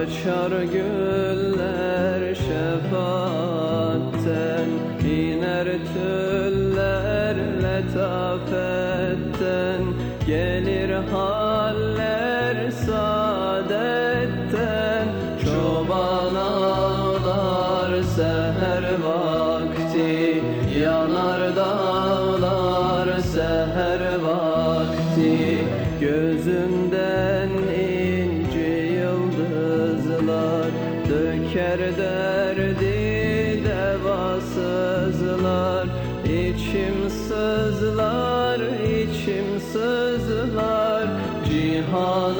Açar güller şefaatten iner tüller letafetten Gelir haller saadetten Çoban ağlar seher vakti. Yanar dağlar seher vakti. Gözünden Döker derdi devasızlar. İçim sızlar, içim sızlar. Cihan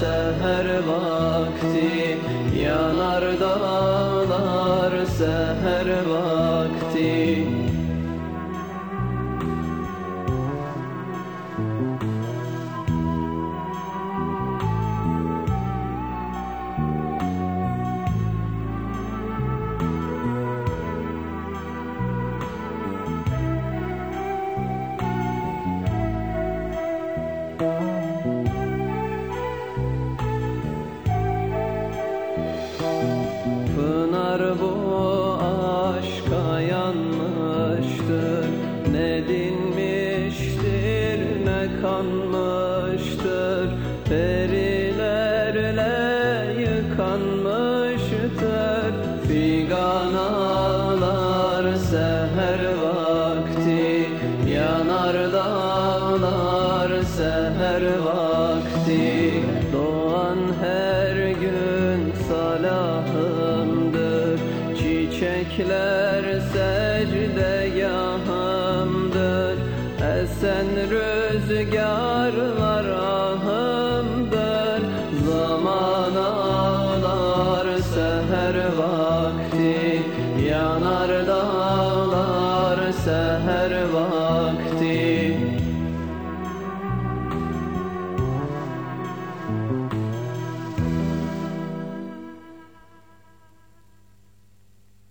seher vakti. Yanar dağlar seher vakti Pınar bu aşka yanmıştır. Ne dinmiştir ne kanmıştır. Perilerle Melekler secdeye hamdır Esen rüzgarlara hamdır Zaman ağlar seher vakti Yanar da